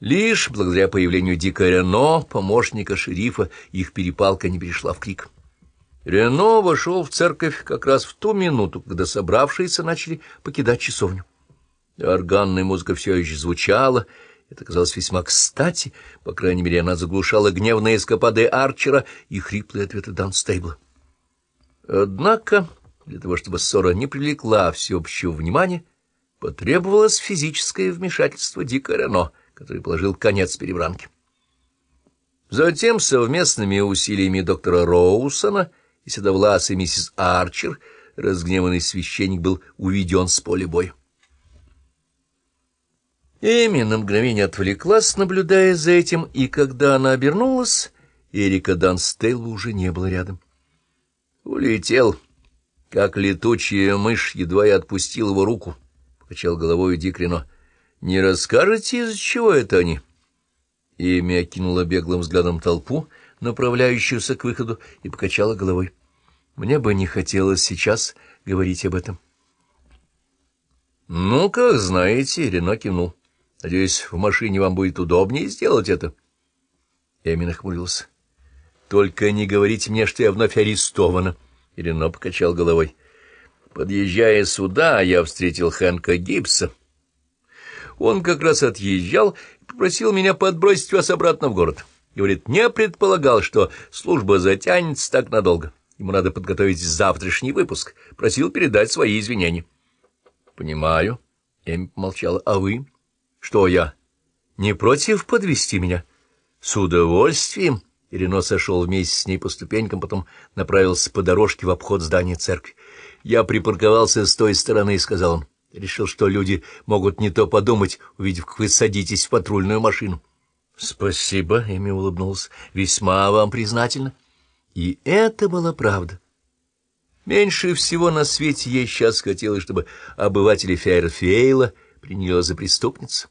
Лишь благодаря появлению Дика Рено, помощника шерифа, их перепалка не перешла в крик. Рено вошел в церковь как раз в ту минуту, когда собравшиеся начали покидать часовню. Органная музыка все еще звучала, это казалось весьма кстати, по крайней мере, она заглушала гневные эскапады Арчера и хриплые ответы Данстейбла. Однако, для того, чтобы ссора не привлекла всеобщего внимания, потребовалось физическое вмешательство Дика Рено, который положил конец перебранке. Затем совместными усилиями доктора Роусона и седовласой миссис Арчер разгневанный священник был уведен с поля боя. Эми на мгновение отвлеклась, наблюдая за этим, и когда она обернулась, Эрика Данстейла уже не было рядом. Улетел, как летучая мышь, едва я отпустил его руку, — покачал головой Дикрино. — Не расскажете, из-за чего это они? Эми окинула беглым взглядом толпу, направляющуюся к выходу, и покачала головой. Мне бы не хотелось сейчас говорить об этом. — Ну, как знаете, — Рено кивнул. — Надеюсь, в машине вам будет удобнее сделать это. Эми нахмурился. — Только не говорите мне, что я вновь арестована. И Рено покачал головой. Подъезжая сюда, я встретил Хэнка Гибса. Он как раз отъезжал и попросил меня подбросить вас обратно в город. Говорит, не предполагал, что служба затянется так надолго. Ему надо подготовить завтрашний выпуск. Просил передать свои извинения. — Понимаю. Эми помолчала. — А вы? — Что я? — Не против подвести меня? — С удовольствием. Ирино сошел вместе с ней по ступенькам, потом направился по дорожке в обход здания церкви. — Я припарковался с той стороны, — сказал он. Решил, что люди могут не то подумать, увидев, как вы садитесь в патрульную машину. — Спасибо, — Эми улыбнулся. — Весьма вам признательна. — и это была правда. Меньше всего на свете ей сейчас хотелось, чтобы обыватели Фейерфейла приняли ее за преступницу.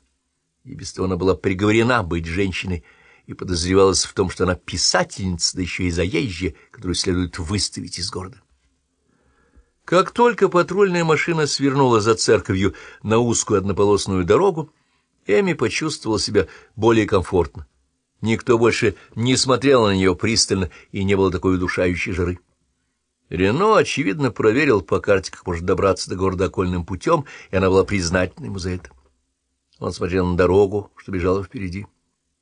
И без того она была приговорена быть женщиной и подозревалась в том, что она писательница, да еще и заезжая, которую следует выставить из города. Как только патрульная машина свернула за церковью на узкую однополосную дорогу, Эми почувствовала себя более комфортно. Никто больше не смотрел на нее пристально, и не было такой удушающей жары. Рено, очевидно, проверил по карте, как может добраться до города окольным путем, и она была признательна ему за это. Он смотрел на дорогу, что бежала впереди.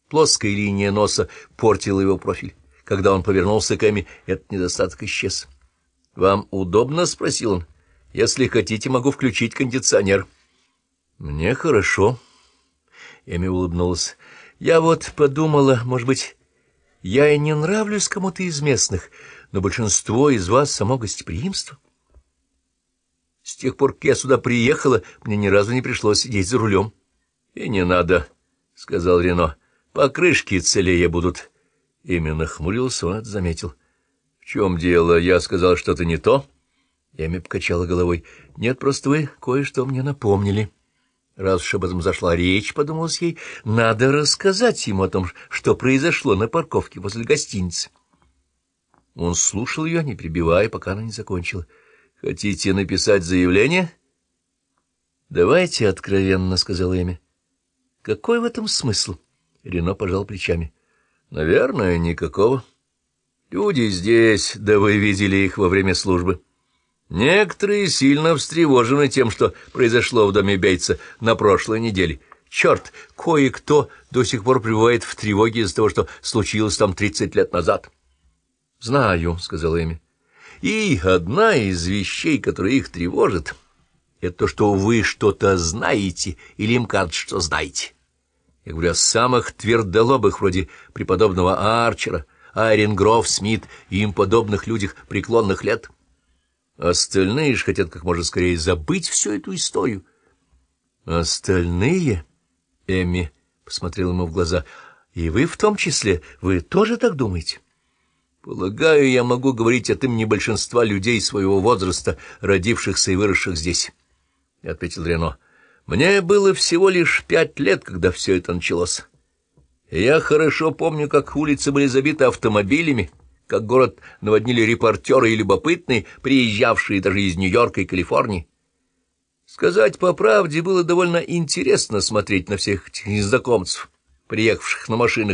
Плоская линия носа портила его профиль. Когда он повернулся к Эми, этот недостаток исчез. — Вам удобно? — спросил он. — Если хотите, могу включить кондиционер. — Мне хорошо. Эми улыбнулась. Я вот подумала, может быть, я и не нравлюсь кому-то из местных, но большинство из вас само гостеприимство. С тех пор, как я сюда приехала, мне ни разу не пришлось сидеть за рулем. — И не надо, — сказал Рено. — Покрышки целее будут. Именно хмурился, он заметил. — Чем дело? Я сказал что-то не то? Эми покачала головой. — Нет, просто вы кое-что мне напомнили. — Раз уж об этом зашла речь, подумалось ей, надо рассказать ему о том, что произошло на парковке возле гостиницы. Он слушал ее, не прибивая, пока она не закончила. — Хотите написать заявление? — Давайте откровенно, — сказала Эми. — Какой в этом смысл? Рено пожал плечами. — Наверное, никакого. Люди здесь, да вы видели их во время службы. — Некоторые сильно встревожены тем, что произошло в доме Бейтса на прошлой неделе. Черт, кое-кто до сих пор пребывает в тревоге из-за того, что случилось там тридцать лет назад. — Знаю, — сказал Эми. — И одна из вещей, которая их тревожит, — это то, что вы что-то знаете или им кажется, что знаете. Я говорю о самых твердолобых, вроде преподобного Арчера, Айрен Гроф, Смит и им подобных людях преклонных лет. Остальные же хотят как можно скорее забыть всю эту историю. Остальные? Эмми посмотрел ему в глаза. И вы в том числе, вы тоже так думаете? Полагаю, я могу говорить от имени большинства людей своего возраста, родившихся и выросших здесь, — ответил Рено. Мне было всего лишь пять лет, когда все это началось. Я хорошо помню, как улицы были забиты автомобилями, — как город наводнили репортеры и любопытные, приезжавшие даже из Нью-Йорка и Калифорнии. Сказать по правде, было довольно интересно смотреть на всех незнакомцев. приехавших на машинах,